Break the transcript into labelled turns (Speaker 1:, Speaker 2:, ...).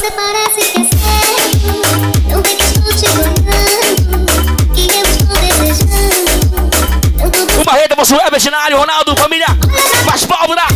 Speaker 1: Você parece que é sério. Não que estou te olhando. Que eu estou desejando.
Speaker 2: Uma reta, você é Ronaldo, família.
Speaker 1: Mais
Speaker 2: pálvora.